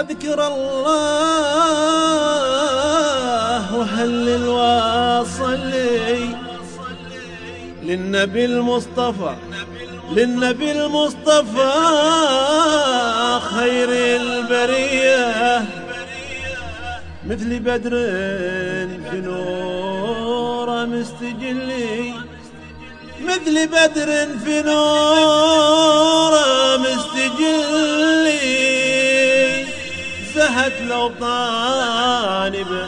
أذكر الله وهلل واصلي للنبي المصطفى للنبي المصطفى خير البرية مثل بدر في نور مستجلي مثل بدر في نور مستجلي زهت لو طانبة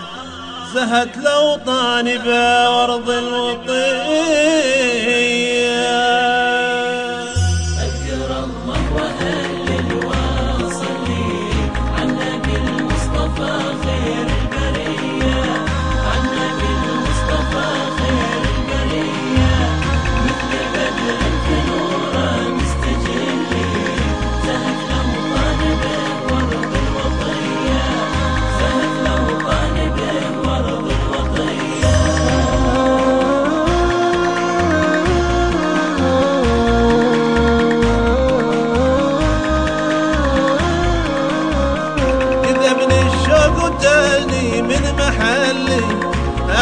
زهت لو طانبة وارض الوطيه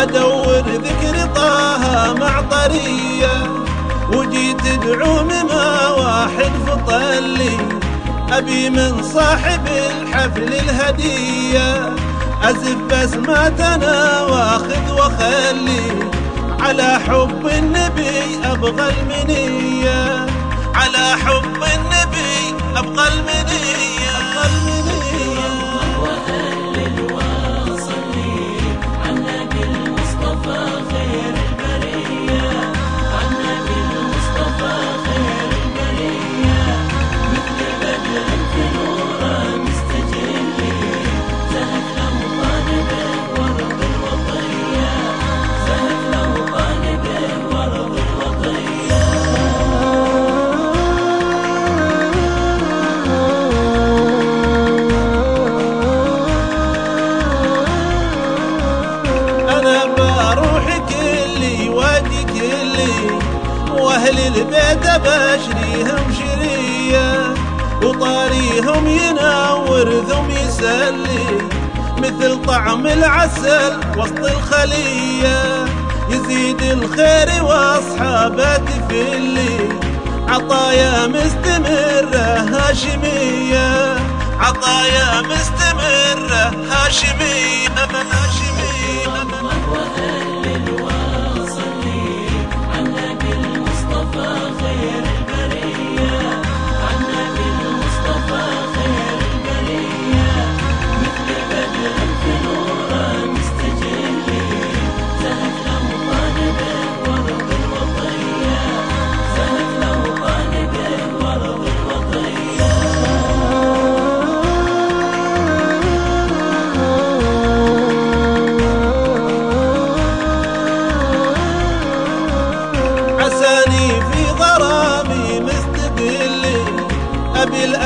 أدور ذكر طه مع طرية وجيت أدعو مما واحد فطلي أبي من صاحب الحفل الهدية أزف بسماتنا وأخذ وخلي على حب النبي أبغى المنية على حب واهل البيت بشريهم شرية وطاريهم ينور ثم يسلي مثل طعم العسل وسط الخلية يزيد الخير واصحابه تفلي. عطايا مستمرة هاشمية عطايا مستمرة هاشمية.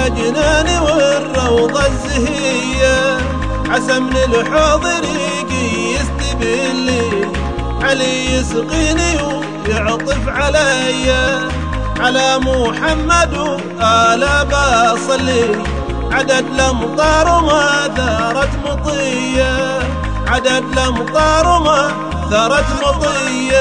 بالأجنان والروضة الزهية. عسى من الحاضر يجي يستبلي علي يسقيني ويعطف عليا على محمد وآل بصلي عدد الأمطار وما ثارت مطية. عدد الأمطار وما ثارت مطية.